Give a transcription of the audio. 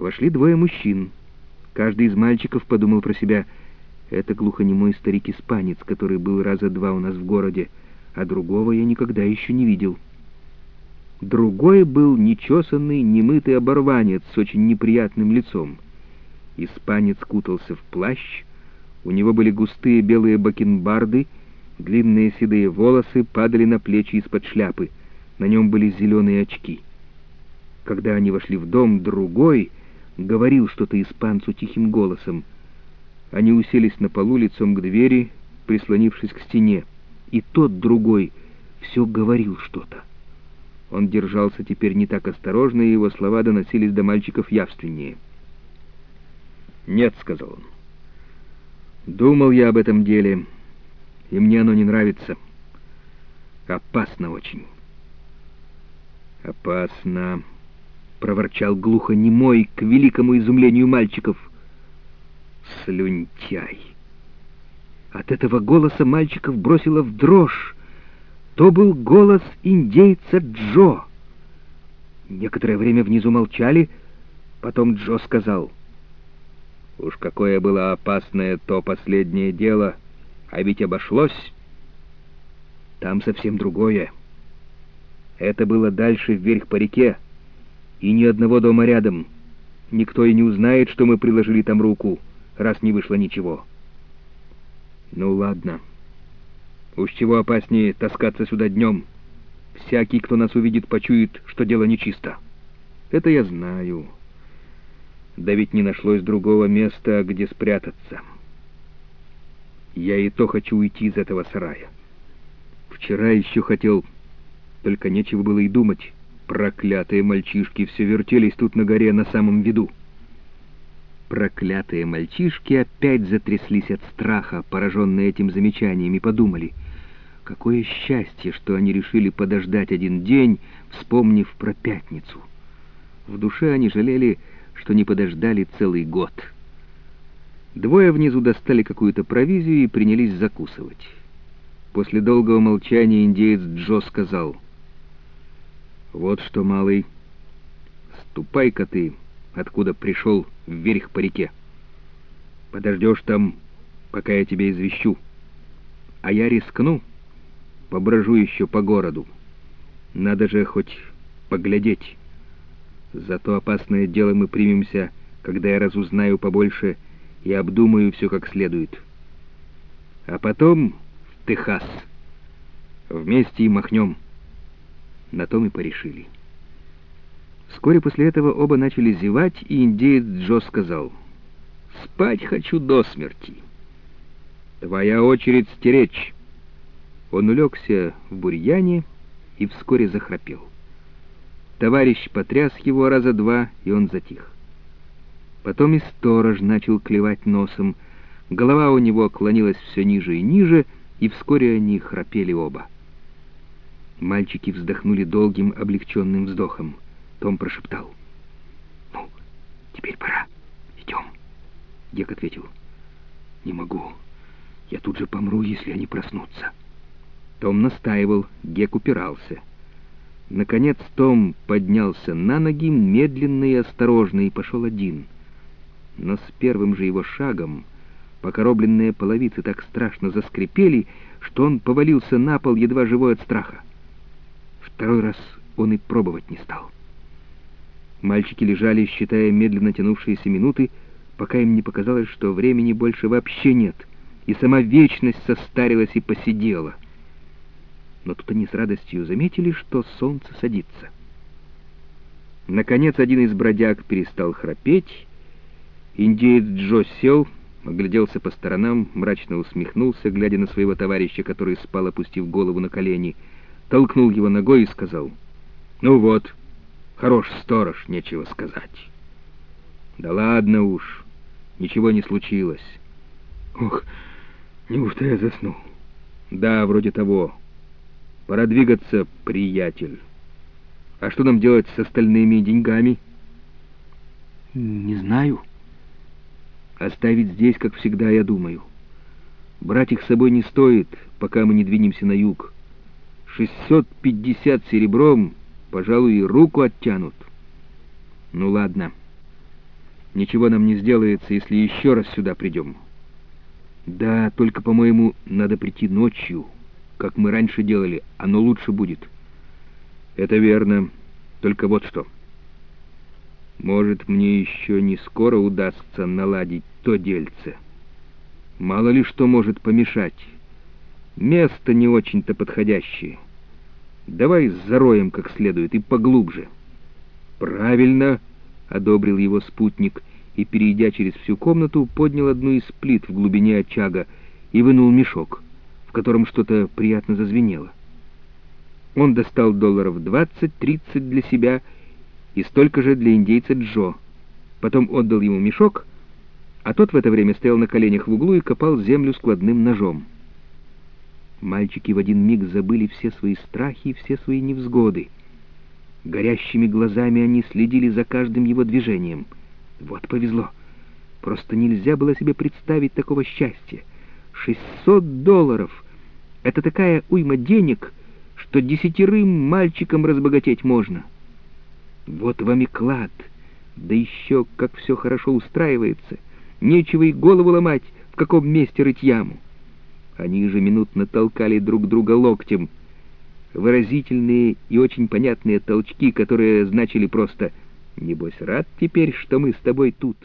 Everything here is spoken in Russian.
Вошли двое мужчин. Каждый из мальчиков подумал про себя, это глухонемой старик-испанец, который был раза два у нас в городе, а другого я никогда еще не видел. Другой был нечесанный, немытый оборванец с очень неприятным лицом. Испанец кутался в плащ, у него были густые белые бакенбарды, длинные седые волосы падали на плечи из-под шляпы, на нем были зеленые очки. Когда они вошли в дом, другой говорил что-то испанцу тихим голосом. Они уселись на полу лицом к двери, прислонившись к стене, и тот другой все говорил что-то. Он держался теперь не так осторожно, и его слова доносились до мальчиков явственнее. «Нет», — сказал он. «Думал я об этом деле, и мне оно не нравится. Опасно очень». «Опасно», — проворчал глухо немой к великому изумлению мальчиков. «Слюнтяй!» От этого голоса мальчиков бросило в дрожь, то был голос индейца Джо. Некоторое время внизу молчали, потом Джо сказал, «Уж какое было опасное то последнее дело, а ведь обошлось. Там совсем другое. Это было дальше вверх по реке, и ни одного дома рядом. Никто и не узнает, что мы приложили там руку, раз не вышло ничего». «Ну ладно». Уж чего опаснее таскаться сюда днем. Всякий, кто нас увидит, почует, что дело нечисто. Это я знаю. Да ведь не нашлось другого места, где спрятаться. Я и то хочу уйти из этого сарая. Вчера еще хотел, только нечего было и думать. Проклятые мальчишки все вертелись тут на горе на самом виду. Проклятые мальчишки опять затряслись от страха, пораженные этим замечанием, и подумали — Какое счастье, что они решили подождать один день, вспомнив про пятницу. В душе они жалели, что не подождали целый год. Двое внизу достали какую-то провизию и принялись закусывать. После долгого молчания индеец Джо сказал, «Вот что, малый, ступай-ка ты, откуда пришел, вверх по реке. Подождешь там, пока я тебя извещу. А я рискну» поброжу еще по городу. Надо же хоть поглядеть. Зато опасное дело мы примемся, когда я разузнаю побольше и обдумаю все как следует. А потом в Техас. Вместе и махнем. На том и порешили. Вскоре после этого оба начали зевать, и индеец Джо сказал, «Спать хочу до смерти. Твоя очередь стеречь». Он улегся в бурьяне и вскоре захрапел. Товарищ потряс его раза два, и он затих. Потом и сторож начал клевать носом. Голова у него клонилась все ниже и ниже, и вскоре они храпели оба. Мальчики вздохнули долгим облегченным вздохом. Том прошептал. «Ну, теперь пора. Идем». Гек ответил. «Не могу. Я тут же помру, если они проснутся». Том настаивал, Гек упирался. Наконец Том поднялся на ноги, медленно и осторожно, и пошел один. Но с первым же его шагом покоробленные половицы так страшно заскрипели, что он повалился на пол, едва живой от страха. Второй раз он и пробовать не стал. Мальчики лежали, считая медленно тянувшиеся минуты, пока им не показалось, что времени больше вообще нет, и сама вечность состарилась и посидела — но тут они с радостью заметили, что солнце садится. Наконец один из бродяг перестал храпеть. Индеец Джо сел, огляделся по сторонам, мрачно усмехнулся, глядя на своего товарища, который спал, опустив голову на колени, толкнул его ногой и сказал, «Ну вот, хорош сторож, нечего сказать». «Да ладно уж, ничего не случилось». «Ох, неужто я заснул?» «Да, вроде того». Пора двигаться, приятель. А что нам делать с остальными деньгами? Не знаю. Оставить здесь, как всегда, я думаю. Брать их с собой не стоит, пока мы не двинемся на юг. 650 серебром, пожалуй, и руку оттянут. Ну ладно. Ничего нам не сделается, если еще раз сюда придем. Да, только, по-моему, надо прийти ночью, как мы раньше делали, оно лучше будет. Это верно, только вот что. Может, мне еще не скоро удастся наладить то дельце. Мало ли что может помешать. Место не очень-то подходящее. Давай зароем как следует и поглубже. Правильно, — одобрил его спутник, и, перейдя через всю комнату, поднял одну из плит в глубине очага и вынул мешок, в котором что-то приятно зазвенело. Он достал долларов двадцать-тридцать для себя и столько же для индейца Джо. Потом отдал ему мешок, а тот в это время стоял на коленях в углу и копал землю складным ножом. Мальчики в один миг забыли все свои страхи и все свои невзгоды. Горящими глазами они следили за каждым его движением. Вот повезло. Просто нельзя было себе представить такого счастья. Шестьсот долларов — это такая уйма денег, что десятерым мальчикам разбогатеть можно. Вот вам и клад. Да еще как все хорошо устраивается. Нечего и голову ломать, в каком месте рыть яму. Они ежеминутно толкали друг друга локтем. Выразительные и очень понятные толчки, которые значили просто «Небось, рад теперь, что мы с тобой тут».